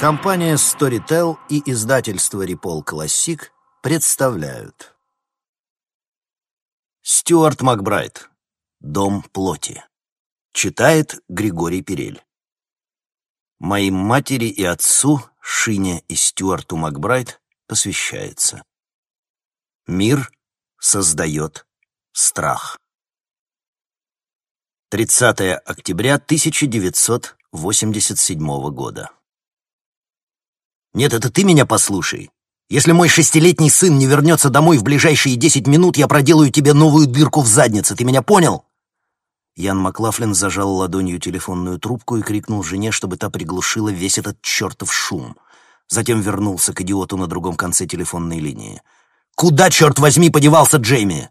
Компания Storytel и издательство Репол Классик представляют Стюарт Макбрайт «Дом плоти» Читает Григорий Перель Моим матери и отцу, Шине и Стюарту Макбрайт, посвящается. Мир создает страх. 30 октября 1987 года. Нет, это ты меня послушай. Если мой шестилетний сын не вернется домой в ближайшие десять минут, я проделаю тебе новую дырку в заднице. Ты меня понял?» Ян Маклафлин зажал ладонью телефонную трубку и крикнул жене, чтобы та приглушила весь этот чертов шум. Затем вернулся к идиоту на другом конце телефонной линии. «Куда, черт возьми, подевался Джейми?»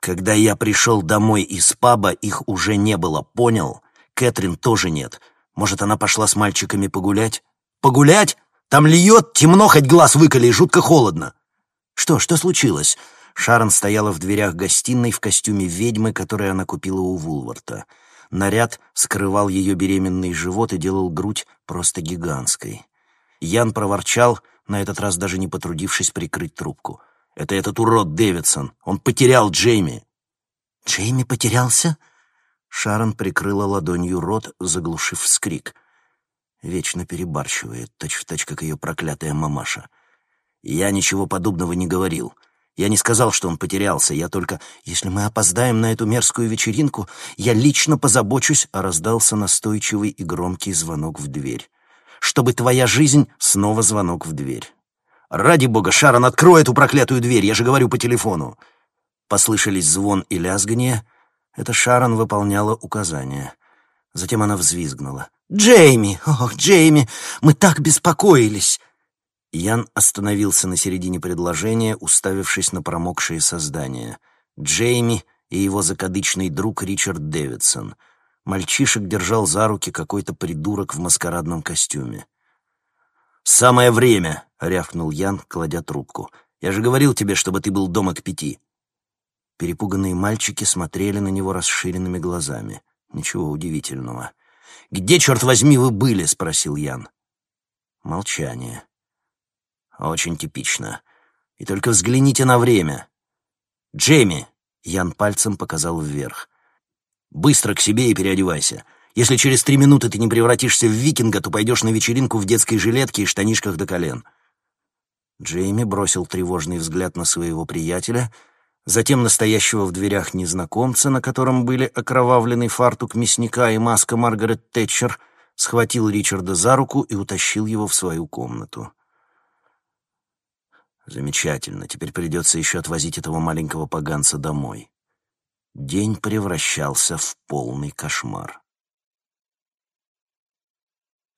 Когда я пришел домой из паба, их уже не было, понял? Кэтрин тоже нет. Может, она пошла с мальчиками погулять? Погулять? Там льет, темно, хоть глаз выколи, и жутко холодно. Что, что случилось? Шарон стояла в дверях гостиной в костюме ведьмы, который она купила у Вулварта. Наряд скрывал ее беременный живот и делал грудь просто гигантской. Ян проворчал, на этот раз даже не потрудившись прикрыть трубку. «Это этот урод Дэвидсон! Он потерял Джейми!» «Джейми потерялся?» Шарон прикрыла ладонью рот, заглушив вскрик — Вечно перебарщивает, точь-в-точь, как ее проклятая мамаша. Я ничего подобного не говорил. Я не сказал, что он потерялся. Я только... Если мы опоздаем на эту мерзкую вечеринку, я лично позабочусь, а раздался настойчивый и громкий звонок в дверь. Чтобы твоя жизнь... Снова звонок в дверь. «Ради бога, Шарон, открой эту проклятую дверь! Я же говорю по телефону!» Послышались звон и лязгание. Это Шарон выполняла указания. Затем она взвизгнула. «Джейми! Ох, Джейми! Мы так беспокоились!» Ян остановился на середине предложения, уставившись на промокшие создания. Джейми и его закадычный друг Ричард Дэвидсон. Мальчишек держал за руки какой-то придурок в маскарадном костюме. «Самое время!» — рявкнул Ян, кладя трубку. «Я же говорил тебе, чтобы ты был дома к пяти!» Перепуганные мальчики смотрели на него расширенными глазами. Ничего удивительного. «Где, черт возьми, вы были?» — спросил Ян. Молчание. Очень типично. И только взгляните на время. «Джейми!» — Ян пальцем показал вверх. «Быстро к себе и переодевайся. Если через три минуты ты не превратишься в викинга, то пойдешь на вечеринку в детской жилетке и штанишках до колен». Джейми бросил тревожный взгляд на своего приятеля — затем настоящего в дверях незнакомца, на котором были окровавленный фартук мясника и маска Маргарет Тэтчер, схватил Ричарда за руку и утащил его в свою комнату. Замечательно, теперь придется еще отвозить этого маленького поганца домой. День превращался в полный кошмар.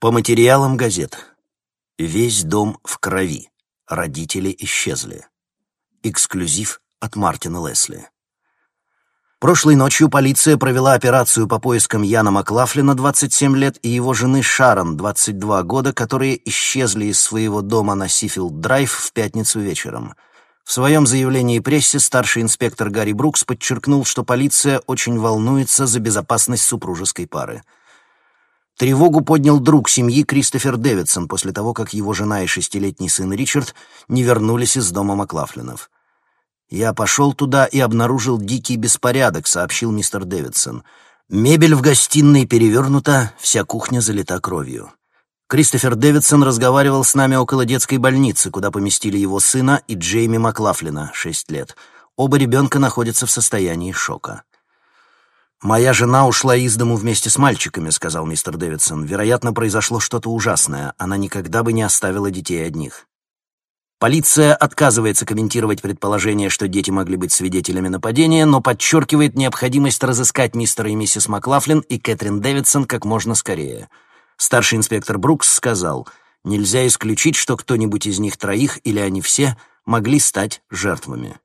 По материалам газет. Весь дом в крови. Родители исчезли. Эксклюзив от Мартина Лесли. Прошлой ночью полиция провела операцию по поискам Яна Маклафлина, 27 лет, и его жены Шарон, 22 года, которые исчезли из своего дома на Сифилд-драйв в пятницу вечером. В своем заявлении прессе старший инспектор Гарри Брукс подчеркнул, что полиция очень волнуется за безопасность супружеской пары. Тревогу поднял друг семьи Кристофер Дэвидсон после того, как его жена и шестилетний сын Ричард не вернулись из дома Маклафлинов. «Я пошел туда и обнаружил дикий беспорядок», — сообщил мистер Дэвидсон. «Мебель в гостиной перевернута, вся кухня залита кровью». Кристофер Дэвидсон разговаривал с нами около детской больницы, куда поместили его сына и Джейми Маклафлина, шесть лет. Оба ребенка находятся в состоянии шока. «Моя жена ушла из дому вместе с мальчиками», — сказал мистер Дэвидсон. «Вероятно, произошло что-то ужасное. Она никогда бы не оставила детей одних». Полиция отказывается комментировать предположение, что дети могли быть свидетелями нападения, но подчеркивает необходимость разыскать мистера и миссис Маклафлин и Кэтрин Дэвидсон как можно скорее. Старший инспектор Брукс сказал, нельзя исключить, что кто-нибудь из них троих или они все могли стать жертвами.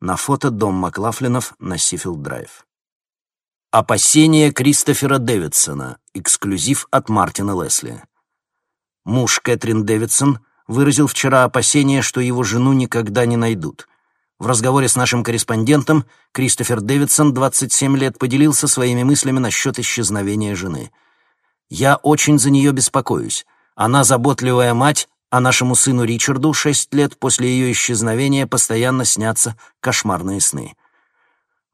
На фото дом Маклафлинов на Сифилд-драйв. Опасения Кристофера Дэвидсона. Эксклюзив от Мартина Лесли. Муж Кэтрин Дэвидсон — выразил вчера опасение, что его жену никогда не найдут. В разговоре с нашим корреспондентом Кристофер Дэвидсон, 27 лет, поделился своими мыслями насчет исчезновения жены. «Я очень за нее беспокоюсь. Она заботливая мать, а нашему сыну Ричарду шесть лет после ее исчезновения постоянно снятся кошмарные сны.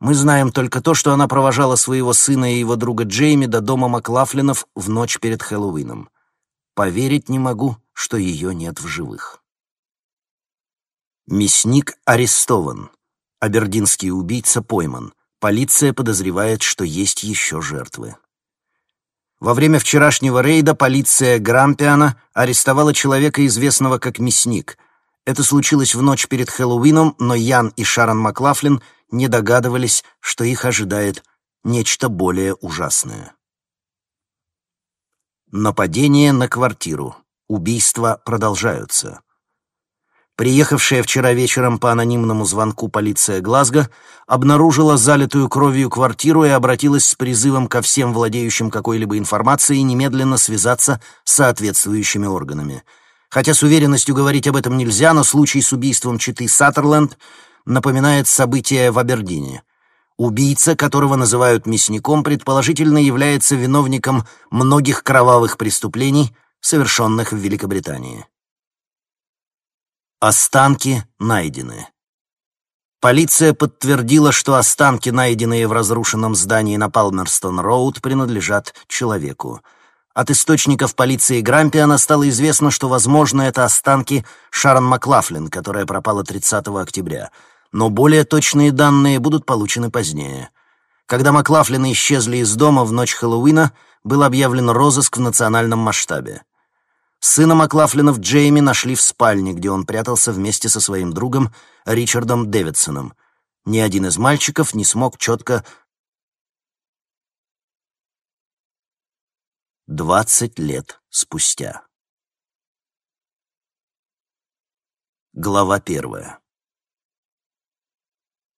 Мы знаем только то, что она провожала своего сына и его друга Джейми до дома Маклафлинов в ночь перед Хэллоуином. Поверить не могу, что ее нет в живых. Мясник арестован. Абердинский убийца пойман. Полиция подозревает, что есть еще жертвы. Во время вчерашнего рейда полиция Грампиана арестовала человека, известного как Мясник. Это случилось в ночь перед Хэллоуином, но Ян и Шарон Маклафлин не догадывались, что их ожидает нечто более ужасное. Нападение на квартиру. Убийства продолжаются. Приехавшая вчера вечером по анонимному звонку полиция Глазго обнаружила залитую кровью квартиру и обратилась с призывом ко всем владеющим какой-либо информацией немедленно связаться с соответствующими органами. Хотя с уверенностью говорить об этом нельзя, но случай с убийством Читы Саттерленд напоминает события в Абердине. Убийца, которого называют мясником, предположительно является виновником многих кровавых преступлений, совершенных в Великобритании. Останки найдены. Полиция подтвердила, что останки, найденные в разрушенном здании на Палмерстон-Роуд, принадлежат человеку. От источников полиции Грампиана стало известно, что, возможно, это останки Шарон Маклафлин, которая пропала 30 октября. Но более точные данные будут получены позднее. Когда Маклафлины исчезли из дома в ночь Хэллоуина, был объявлен розыск в национальном масштабе. Сына Маклафлинов Джейми нашли в спальне, где он прятался вместе со своим другом Ричардом Дэвидсоном. Ни один из мальчиков не смог четко... Двадцать лет спустя. Глава первая.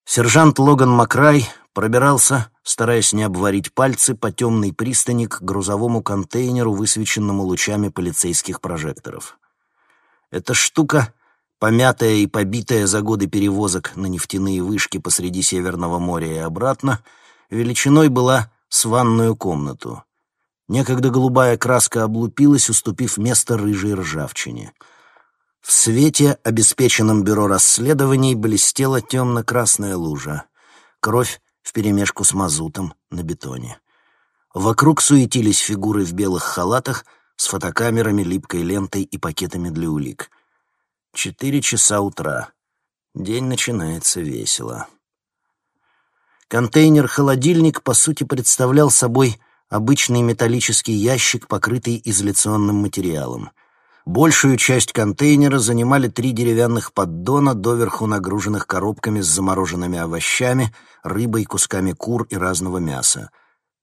Сержант Логан Макрай пробирался, стараясь не обварить пальцы, по темной пристани к грузовому контейнеру, высвеченному лучами полицейских прожекторов. Эта штука, помятая и побитая за годы перевозок на нефтяные вышки посреди Северного моря и обратно, величиной была с ванную комнату. Некогда голубая краска облупилась, уступив место рыжей ржавчине. В свете, обеспеченном бюро расследований, блестела темно-красная лужа. Кровь вперемешку с мазутом на бетоне. Вокруг суетились фигуры в белых халатах с фотокамерами, липкой лентой и пакетами для улик. Четыре часа утра. День начинается весело. Контейнер-холодильник, по сути, представлял собой обычный металлический ящик, покрытый изоляционным материалом. Большую часть контейнера занимали три деревянных поддона, доверху нагруженных коробками с замороженными овощами, рыбой, кусками кур и разного мяса.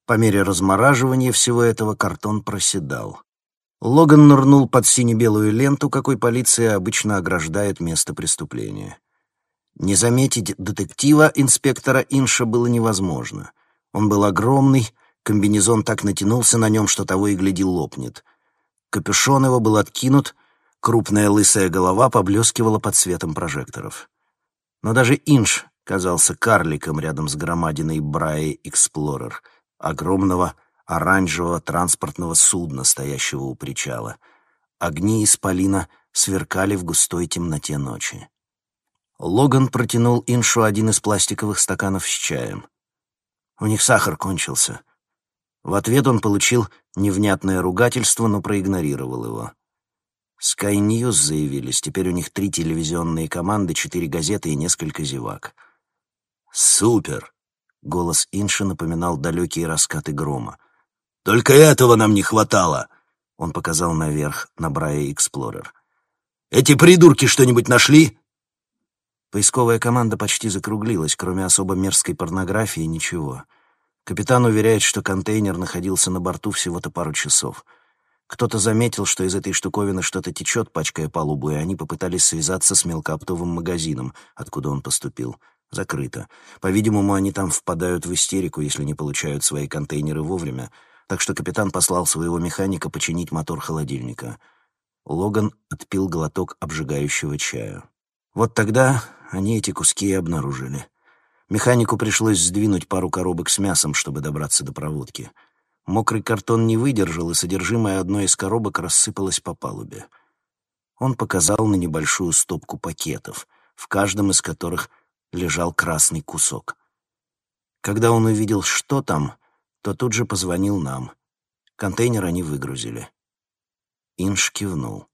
По мере размораживания всего этого картон проседал. Логан нырнул под сине-белую ленту, какой полиция обычно ограждает место преступления. Не заметить детектива инспектора Инша было невозможно. Он был огромный, комбинезон так натянулся на нем, что того и гляди лопнет — Капюшон его был откинут, крупная лысая голова поблескивала под светом прожекторов. Но даже Инш казался карликом рядом с громадиной Браи Эксплорер, огромного оранжевого транспортного судна, стоящего у причала. Огни исполина сверкали в густой темноте ночи. Логан протянул Иншу один из пластиковых стаканов с чаем. У них сахар кончился. В ответ он получил невнятное ругательство, но проигнорировал его. Sky News заявились, теперь у них три телевизионные команды, четыре газеты и несколько зевак. «Супер!» — голос Инши напоминал далекие раскаты грома. «Только этого нам не хватало!» — он показал наверх на Брайя Эксплорер. «Эти придурки что-нибудь нашли?» Поисковая команда почти закруглилась, кроме особо мерзкой порнографии, ничего. Капитан уверяет, что контейнер находился на борту всего-то пару часов. Кто-то заметил, что из этой штуковины что-то течет, пачкая палубу, и они попытались связаться с мелкооптовым магазином, откуда он поступил. Закрыто. По-видимому, они там впадают в истерику, если не получают свои контейнеры вовремя, так что капитан послал своего механика починить мотор холодильника. Логан отпил глоток обжигающего чая. Вот тогда они эти куски и обнаружили. Механику пришлось сдвинуть пару коробок с мясом, чтобы добраться до проводки. Мокрый картон не выдержал, и содержимое одной из коробок рассыпалось по палубе. Он показал на небольшую стопку пакетов, в каждом из которых лежал красный кусок. Когда он увидел, что там, то тут же позвонил нам. Контейнер они выгрузили. Инш кивнул.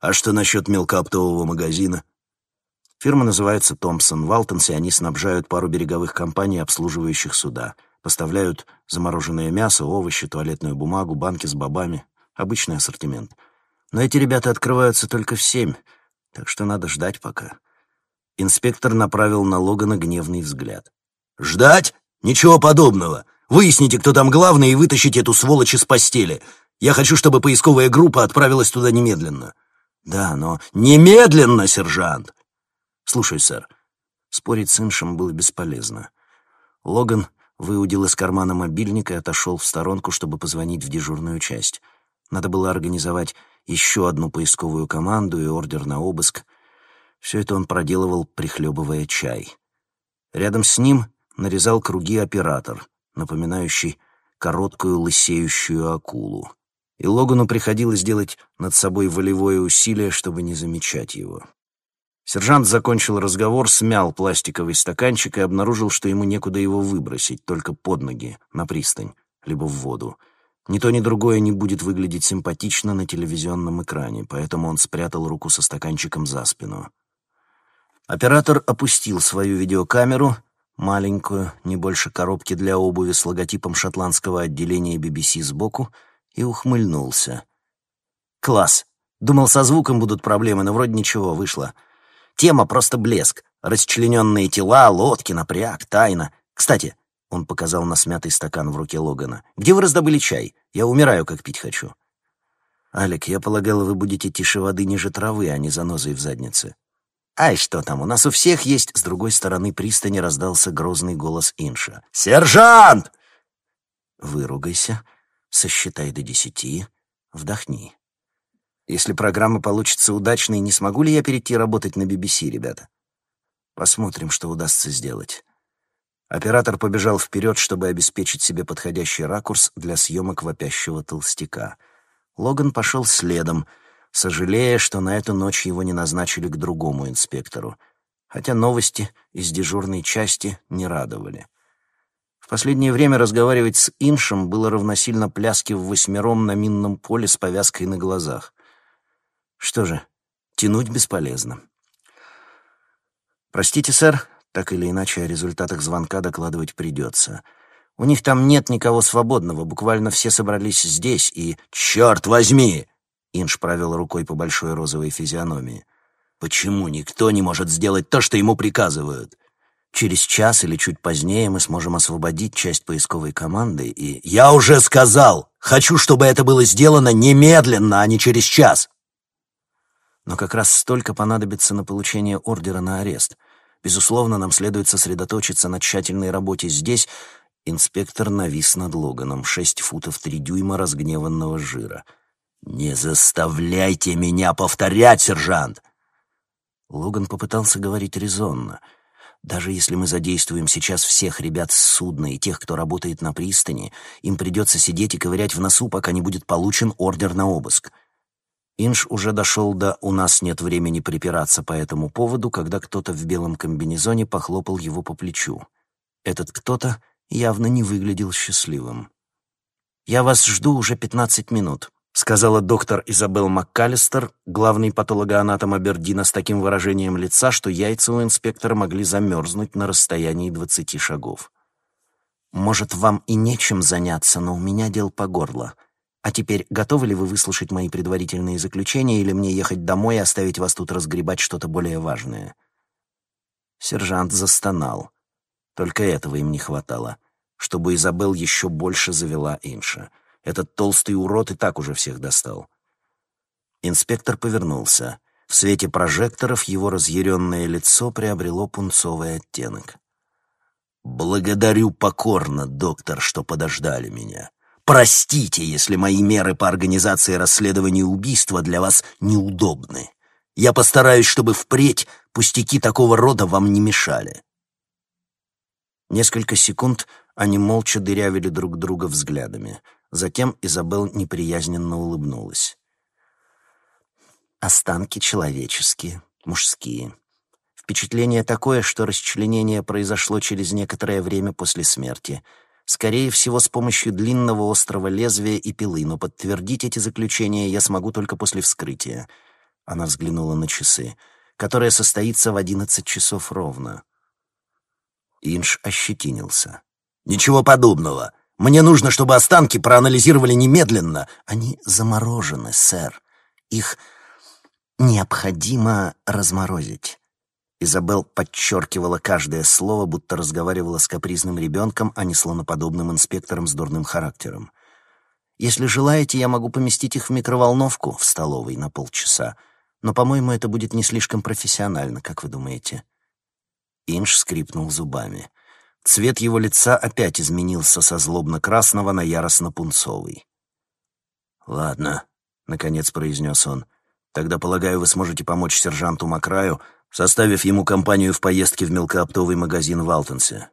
«А что насчет мелкооптового магазина?» Фирма называется «Томпсон». В Алтонсе они снабжают пару береговых компаний, обслуживающих суда. Поставляют замороженное мясо, овощи, туалетную бумагу, банки с бобами. Обычный ассортимент. Но эти ребята открываются только в семь, так что надо ждать пока. Инспектор направил на Логана гневный взгляд. «Ждать? Ничего подобного. Выясните, кто там главный, и вытащите эту сволочь из постели. Я хочу, чтобы поисковая группа отправилась туда немедленно». «Да, но...» «Немедленно, сержант!» «Слушай, сэр». Спорить с Иншем было бесполезно. Логан выудил из кармана мобильник и отошел в сторонку, чтобы позвонить в дежурную часть. Надо было организовать еще одну поисковую команду и ордер на обыск. Все это он проделывал, прихлебывая чай. Рядом с ним нарезал круги оператор, напоминающий короткую лысеющую акулу. И Логану приходилось делать над собой волевое усилие, чтобы не замечать его. Сержант закончил разговор, смял пластиковый стаканчик и обнаружил, что ему некуда его выбросить, только под ноги, на пристань, либо в воду. Ни то, ни другое не будет выглядеть симпатично на телевизионном экране, поэтому он спрятал руку со стаканчиком за спину. Оператор опустил свою видеокамеру, маленькую, не больше коробки для обуви с логотипом шотландского отделения BBC сбоку, и ухмыльнулся. «Класс! Думал, со звуком будут проблемы, но вроде ничего, вышло. Тема просто блеск. Расчлененные тела, лодки, напряг, тайна. Кстати, он показал на смятый стакан в руке Логана. «Где вы раздобыли чай? Я умираю, как пить хочу». «Алик, я полагал, вы будете тише воды ниже травы, а не занозой в заднице». «Ай, что там, у нас у всех есть...» С другой стороны пристани раздался грозный голос Инша. «Сержант!» «Выругайся, сосчитай до десяти, вдохни. Если программа получится удачной, не смогу ли я перейти работать на BBC, ребята? Посмотрим, что удастся сделать». Оператор побежал вперед, чтобы обеспечить себе подходящий ракурс для съемок вопящего толстяка. Логан пошел следом, сожалея, что на эту ночь его не назначили к другому инспектору, хотя новости из дежурной части не радовали. В последнее время разговаривать с Иншем было равносильно пляске в восьмером на минном поле с повязкой на глазах. Что же, тянуть бесполезно. «Простите, сэр, так или иначе, о результатах звонка докладывать придется. У них там нет никого свободного, буквально все собрались здесь и... «Черт возьми!» Инж провел рукой по большой розовой физиономии. «Почему никто не может сделать то, что ему приказывают?» Через час или чуть позднее мы сможем освободить часть поисковой команды и... «Я уже сказал! Хочу, чтобы это было сделано немедленно, а не через час!» Но как раз столько понадобится на получение ордера на арест — Безусловно, нам следует сосредоточиться на тщательной работе здесь. Инспектор навис над Логаном, шесть футов три дюйма разгневанного жира. «Не заставляйте меня повторять, сержант!» Логан попытался говорить резонно. Даже если мы задействуем сейчас всех ребят с судна и тех, кто работает на пристани, им придется сидеть и ковырять в носу, пока не будет получен ордер на обыск. Инж уже дошел до «у нас нет времени припираться по этому поводу», когда кто-то в белом комбинезоне похлопал его по плечу. Этот кто-то явно не выглядел счастливым. «Я вас жду уже пятнадцать минут», — сказала доктор Изабел МакКаллистер, главный патологоанатом Абердина, с таким выражением лица, что яйца у инспектора могли замерзнуть на расстоянии двадцати шагов. «Может, вам и нечем заняться, но у меня дел по горло. А теперь готовы ли вы выслушать мои предварительные заключения или мне ехать домой и оставить вас тут разгребать что-то более важное?» Сержант застонал. Только этого им не хватало, чтобы Изабел еще больше завела Инша. Этот толстый урод и так уже всех достал. Инспектор повернулся. В свете прожекторов его разъяренное лицо приобрело пунцовый оттенок. «Благодарю покорно, доктор, что подождали меня. Простите, если мои меры по организации расследования убийства для вас неудобны. Я постараюсь, чтобы впредь пустяки такого рода вам не мешали». Несколько секунд Они молча дырявили друг друга взглядами. Затем Изабел неприязненно улыбнулась. Останки человеческие, мужские. Впечатление такое, что расчленение произошло через некоторое время после смерти. Скорее всего, с помощью длинного острого лезвия и пилы, но подтвердить эти заключения я смогу только после вскрытия. Она взглянула на часы, которое состоится в одиннадцать часов ровно. Инш ощетинился. «Ничего подобного. Мне нужно, чтобы останки проанализировали немедленно. Они заморожены, сэр. Их необходимо разморозить». Изабел подчеркивала каждое слово, будто разговаривала с капризным ребенком, а не слоноподобным инспектором с дурным характером. «Если желаете, я могу поместить их в микроволновку в столовой на полчаса, но, по-моему, это будет не слишком профессионально, как вы думаете?» Инж скрипнул зубами. Цвет его лица опять изменился со злобно-красного на яростно-пунцовый. «Ладно», — наконец произнес он, — «тогда, полагаю, вы сможете помочь сержанту Макраю, составив ему компанию в поездке в мелкооптовый магазин в Алтенсе».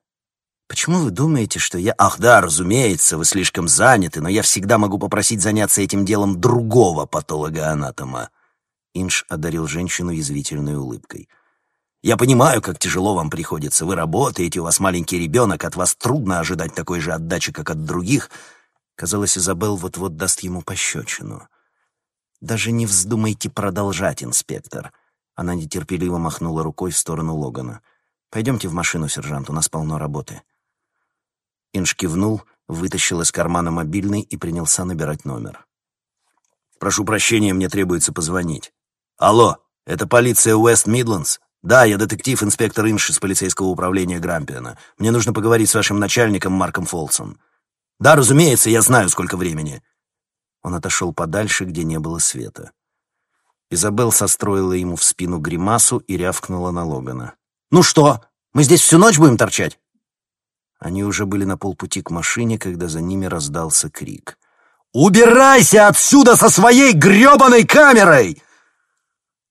«Почему вы думаете, что я...» «Ах да, разумеется, вы слишком заняты, но я всегда могу попросить заняться этим делом другого патолога-анатома». Инж одарил женщину язвительной улыбкой. Я понимаю, как тяжело вам приходится. Вы работаете, у вас маленький ребенок, от вас трудно ожидать такой же отдачи, как от других. Казалось, Изабел вот-вот даст ему пощечину. «Даже не вздумайте продолжать, инспектор». Она нетерпеливо махнула рукой в сторону Логана. «Пойдемте в машину, сержант, у нас полно работы». Инж кивнул, вытащил из кармана мобильный и принялся набирать номер. «Прошу прощения, мне требуется позвонить. Алло, это полиция Уэст Мидландс?» «Да, я детектив-инспектор Инш из полицейского управления Грампиана. Мне нужно поговорить с вашим начальником Марком Фолсом». «Да, разумеется, я знаю, сколько времени». Он отошел подальше, где не было света. Изабелл состроила ему в спину гримасу и рявкнула на Логана. «Ну что, мы здесь всю ночь будем торчать?» Они уже были на полпути к машине, когда за ними раздался крик. «Убирайся отсюда со своей грёбаной камерой!»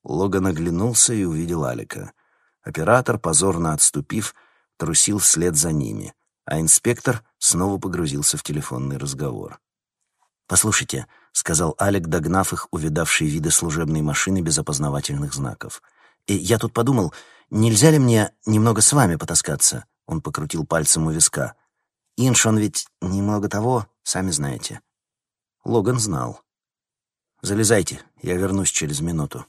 Логан оглянулся и увидел Алика. Оператор, позорно отступив, трусил вслед за ними, а инспектор снова погрузился в телефонный разговор. «Послушайте», — сказал Алик, догнав их, увидавшие виды служебной машины без опознавательных знаков. «И я тут подумал, нельзя ли мне немного с вами потаскаться?» Он покрутил пальцем у виска. «Инш, он ведь немного того, сами знаете». Логан знал. «Залезайте, я вернусь через минуту».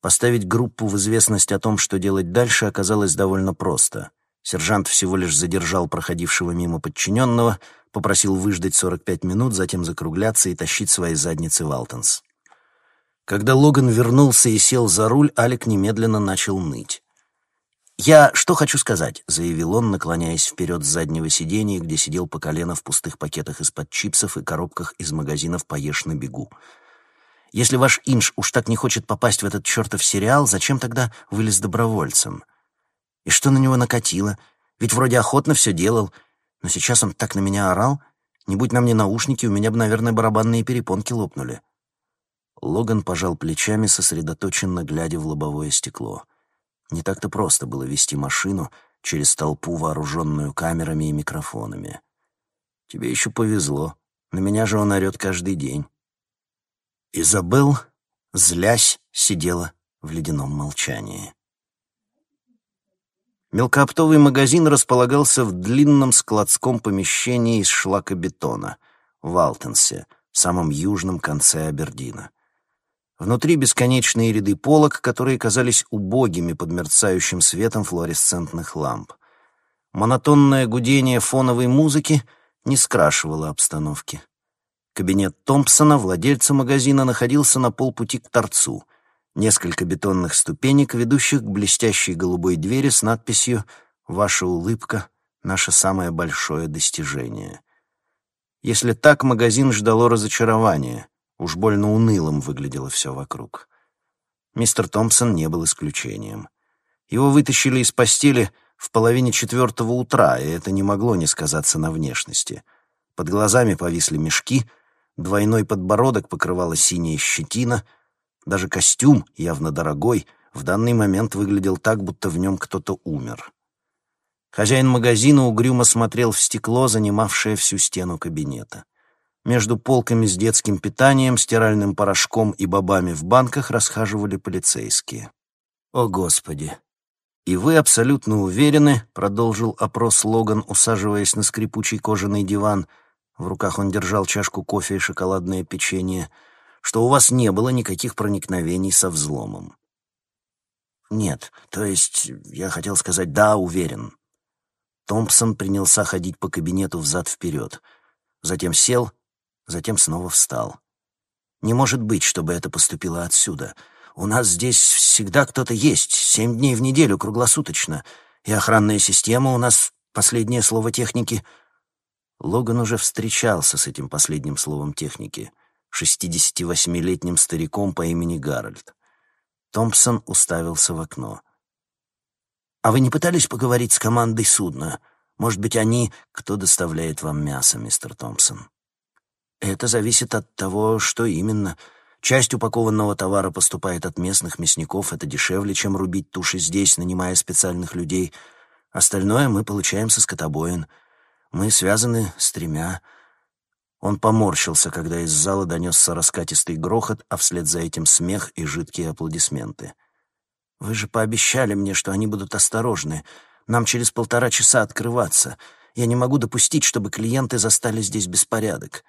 Поставить группу в известность о том, что делать дальше, оказалось довольно просто. Сержант всего лишь задержал проходившего мимо подчиненного, попросил выждать 45 минут, затем закругляться и тащить свои задницы в Алтенс. Когда Логан вернулся и сел за руль, Алик немедленно начал ныть. «Я что хочу сказать», — заявил он, наклоняясь вперед с заднего сиденья, где сидел по колено в пустых пакетах из-под чипсов и коробках из магазинов «Поешь на бегу». Если ваш Инж уж так не хочет попасть в этот чертов сериал, зачем тогда вылез добровольцем? И что на него накатило? Ведь вроде охотно все делал, но сейчас он так на меня орал. Не будь на мне наушники, у меня бы, наверное, барабанные перепонки лопнули. Логан пожал плечами, сосредоточенно глядя в лобовое стекло. Не так-то просто было вести машину через толпу, вооруженную камерами и микрофонами. Тебе еще повезло. На меня же он орет каждый день. Изабел, злясь, сидела в ледяном молчании. Мелкооптовый магазин располагался в длинном складском помещении из шлакобетона в Алтенсе, самом южном конце Абердина. Внутри бесконечные ряды полок, которые казались убогими под мерцающим светом флуоресцентных ламп. Монотонное гудение фоновой музыки не скрашивало обстановки. Кабинет Томпсона, владельца магазина, находился на полпути к торцу. Несколько бетонных ступенек, ведущих к блестящей голубой двери с надписью «Ваша улыбка — наше самое большое достижение». Если так, магазин ждало разочарования. Уж больно унылым выглядело все вокруг. Мистер Томпсон не был исключением. Его вытащили из постели в половине четвертого утра, и это не могло не сказаться на внешности. Под глазами повисли мешки — Двойной подбородок покрывала синяя щетина. Даже костюм, явно дорогой, в данный момент выглядел так, будто в нем кто-то умер. Хозяин магазина угрюмо смотрел в стекло, занимавшее всю стену кабинета. Между полками с детским питанием, стиральным порошком и бобами в банках расхаживали полицейские. «О, Господи!» «И вы абсолютно уверены», — продолжил опрос Логан, усаживаясь на скрипучий кожаный диван, в руках он держал чашку кофе и шоколадное печенье, что у вас не было никаких проникновений со взломом. «Нет, то есть, я хотел сказать «да, уверен». Томпсон принялся ходить по кабинету взад-вперед. Затем сел, затем снова встал. «Не может быть, чтобы это поступило отсюда. У нас здесь всегда кто-то есть, семь дней в неделю, круглосуточно. И охранная система у нас — последнее слово техники». Логан уже встречался с этим последним словом техники, 68-летним стариком по имени Гарольд. Томпсон уставился в окно. «А вы не пытались поговорить с командой судна? Может быть, они... Кто доставляет вам мясо, мистер Томпсон?» «Это зависит от того, что именно. Часть упакованного товара поступает от местных мясников, это дешевле, чем рубить туши здесь, нанимая специальных людей. Остальное мы получаем со скотобоин. Мы связаны с тремя. Он поморщился, когда из зала донесся раскатистый грохот, а вслед за этим смех и жидкие аплодисменты. «Вы же пообещали мне, что они будут осторожны. Нам через полтора часа открываться. Я не могу допустить, чтобы клиенты застали здесь беспорядок».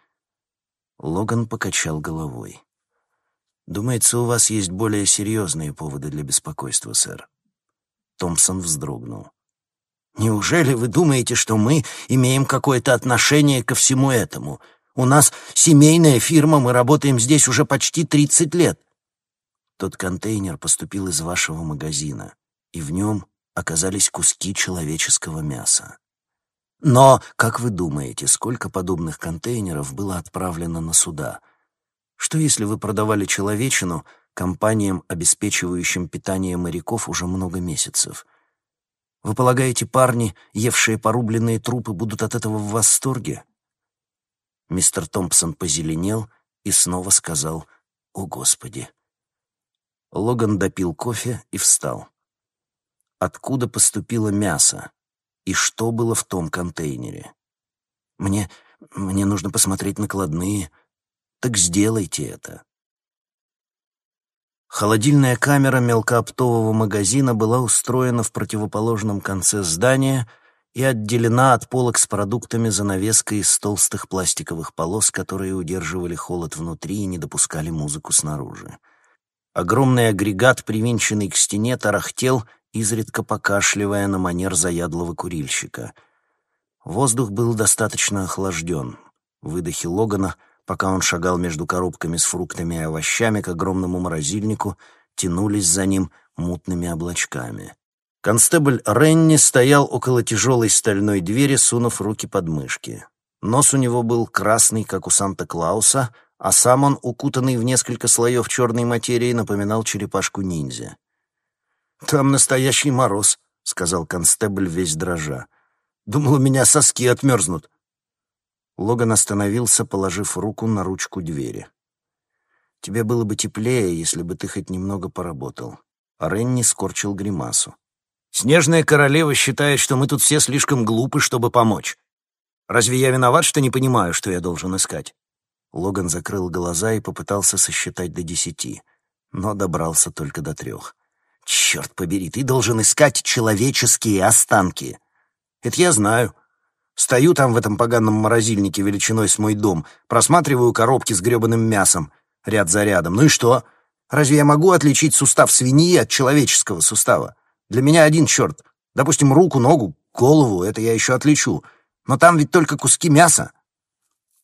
Логан покачал головой. «Думается, у вас есть более серьезные поводы для беспокойства, сэр». Томпсон вздрогнул. «Неужели вы думаете, что мы имеем какое-то отношение ко всему этому? У нас семейная фирма, мы работаем здесь уже почти 30 лет». Тот контейнер поступил из вашего магазина, и в нем оказались куски человеческого мяса. Но, как вы думаете, сколько подобных контейнеров было отправлено на суда — что если вы продавали человечину компаниям, обеспечивающим питание моряков уже много месяцев? Вы полагаете, парни, евшие порубленные трупы, будут от этого в восторге? Мистер Томпсон позеленел и снова сказал «О, Господи!». Логан допил кофе и встал. Откуда поступило мясо? И что было в том контейнере? Мне... мне нужно посмотреть накладные... Так сделайте это. Холодильная камера мелкооптового магазина была устроена в противоположном конце здания и отделена от полок с продуктами занавеской из толстых пластиковых полос, которые удерживали холод внутри и не допускали музыку снаружи. Огромный агрегат, привинченный к стене, тарахтел, изредка покашливая на манер заядлого курильщика. Воздух был достаточно охлажден. Выдохи Логана — пока он шагал между коробками с фруктами и овощами к огромному морозильнику, тянулись за ним мутными облачками. Констебль Ренни стоял около тяжелой стальной двери, сунув руки под мышки. Нос у него был красный, как у Санта-Клауса, а сам он, укутанный в несколько слоев черной материи, напоминал черепашку-ниндзя. «Там настоящий мороз», — сказал констебль весь дрожа. «Думал, у меня соски отмерзнут. Логан остановился, положив руку на ручку двери. «Тебе было бы теплее, если бы ты хоть немного поработал». Ренни скорчил гримасу. «Снежная королева считает, что мы тут все слишком глупы, чтобы помочь. Разве я виноват, что не понимаю, что я должен искать?» Логан закрыл глаза и попытался сосчитать до десяти, но добрался только до трех. «Черт побери, ты должен искать человеческие останки!» «Это я знаю», Стою там в этом поганом морозильнике величиной с мой дом, просматриваю коробки с гребаным мясом, ряд за рядом. Ну и что? Разве я могу отличить сустав свиньи от человеческого сустава? Для меня один черт. Допустим, руку, ногу, голову, это я еще отличу. Но там ведь только куски мяса.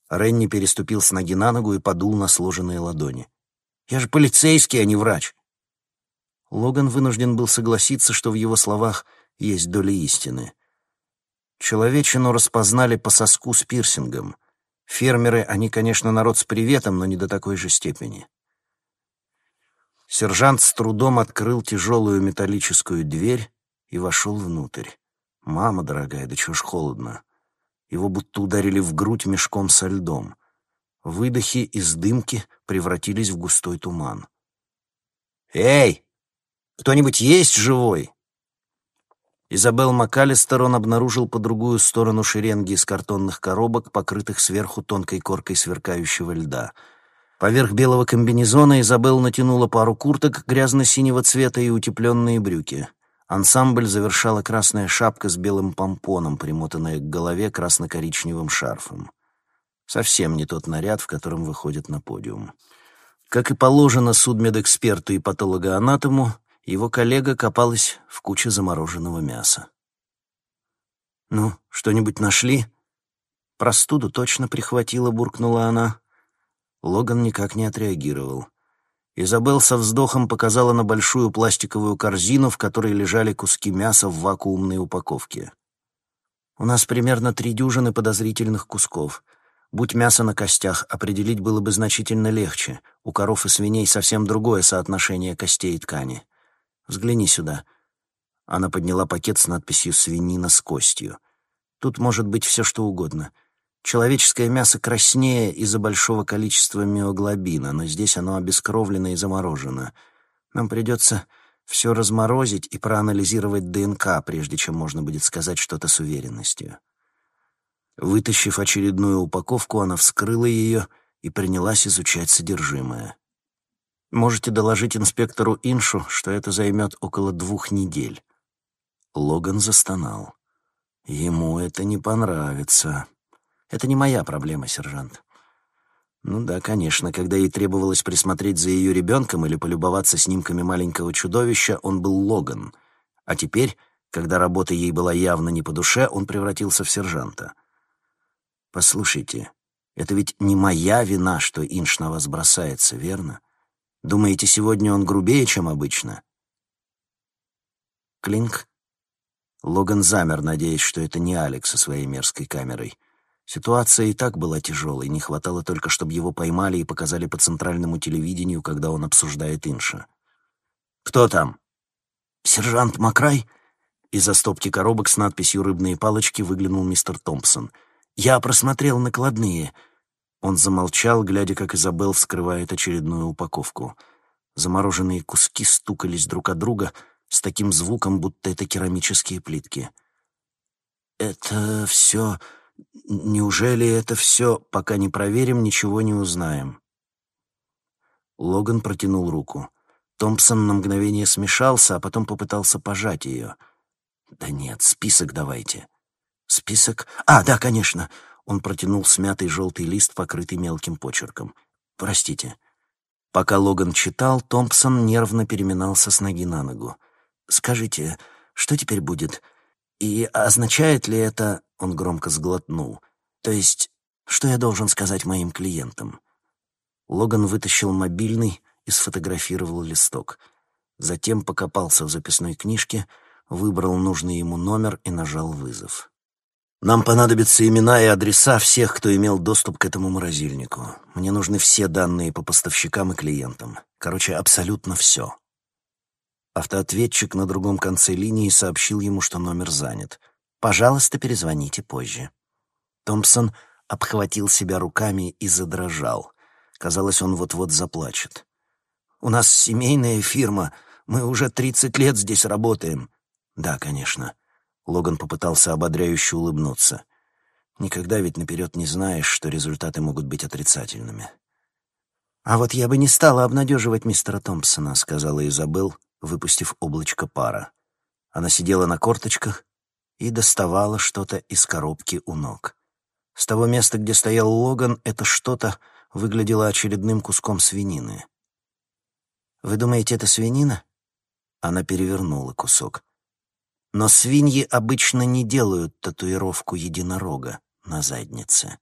Ренни переступил с ноги на ногу и подул на сложенные ладони. «Я же полицейский, а не врач». Логан вынужден был согласиться, что в его словах есть доля истины. Человечину распознали по соску с пирсингом. Фермеры, они, конечно, народ с приветом, но не до такой же степени. Сержант с трудом открыл тяжелую металлическую дверь и вошел внутрь. «Мама дорогая, да чего ж холодно!» Его будто ударили в грудь мешком со льдом. Выдохи из дымки превратились в густой туман. «Эй! Кто-нибудь есть живой?» Изабел МакАлистер он обнаружил по другую сторону шеренги из картонных коробок, покрытых сверху тонкой коркой сверкающего льда. Поверх белого комбинезона Изабел натянула пару курток грязно-синего цвета и утепленные брюки. Ансамбль завершала красная шапка с белым помпоном, примотанная к голове красно-коричневым шарфом. Совсем не тот наряд, в котором выходит на подиум. Как и положено судмедэксперту и патологоанатому, его коллега копалась в куче замороженного мяса. «Ну, что-нибудь нашли?» «Простуду точно прихватила», — буркнула она. Логан никак не отреагировал. Изабелл со вздохом показала на большую пластиковую корзину, в которой лежали куски мяса в вакуумной упаковке. «У нас примерно три дюжины подозрительных кусков. Будь мясо на костях, определить было бы значительно легче. У коров и свиней совсем другое соотношение костей и ткани. Взгляни сюда». Она подняла пакет с надписью «Свинина с костью». Тут может быть все, что угодно. Человеческое мясо краснее из-за большого количества миоглобина, но здесь оно обескровлено и заморожено. Нам придется все разморозить и проанализировать ДНК, прежде чем можно будет сказать что-то с уверенностью. Вытащив очередную упаковку, она вскрыла ее и принялась изучать содержимое. Можете доложить инспектору Иншу, что это займет около двух недель. Логан застонал. Ему это не понравится. Это не моя проблема, сержант. Ну да, конечно, когда ей требовалось присмотреть за ее ребенком или полюбоваться снимками маленького чудовища, он был Логан. А теперь, когда работа ей была явно не по душе, он превратился в сержанта. Послушайте, это ведь не моя вина, что Инш на вас бросается, верно? Думаете, сегодня он грубее, чем обычно? Клинк. Логан замер, надеясь, что это не Алекс со своей мерзкой камерой. Ситуация и так была тяжелой, не хватало только, чтобы его поймали и показали по центральному телевидению, когда он обсуждает Инша. «Кто там?» «Сержант Макрай?» Из-за стопки коробок с надписью «Рыбные палочки» выглянул мистер Томпсон. «Я просмотрел накладные. Он замолчал, глядя, как Изабелл вскрывает очередную упаковку. Замороженные куски стукались друг от друга с таким звуком, будто это керамические плитки. «Это все... Неужели это все... Пока не проверим, ничего не узнаем?» Логан протянул руку. Томпсон на мгновение смешался, а потом попытался пожать ее. «Да нет, список давайте». «Список? А, да, конечно. Он протянул смятый желтый лист, покрытый мелким почерком. «Простите». Пока Логан читал, Томпсон нервно переминался с ноги на ногу. «Скажите, что теперь будет? И означает ли это...» — он громко сглотнул. «То есть, что я должен сказать моим клиентам?» Логан вытащил мобильный и сфотографировал листок. Затем покопался в записной книжке, выбрал нужный ему номер и нажал вызов. Нам понадобятся имена и адреса всех, кто имел доступ к этому морозильнику. Мне нужны все данные по поставщикам и клиентам. Короче, абсолютно все. Автоответчик на другом конце линии сообщил ему, что номер занят. «Пожалуйста, перезвоните позже». Томпсон обхватил себя руками и задрожал. Казалось, он вот-вот заплачет. «У нас семейная фирма. Мы уже тридцать лет здесь работаем». «Да, конечно». Логан попытался ободряюще улыбнуться. Никогда ведь наперед не знаешь, что результаты могут быть отрицательными. «А вот я бы не стала обнадеживать мистера Томпсона», — сказала Изабелл, выпустив облачко пара. Она сидела на корточках и доставала что-то из коробки у ног. С того места, где стоял Логан, это что-то выглядело очередным куском свинины. «Вы думаете, это свинина?» Она перевернула кусок. Но свиньи обычно не делают татуировку единорога на заднице.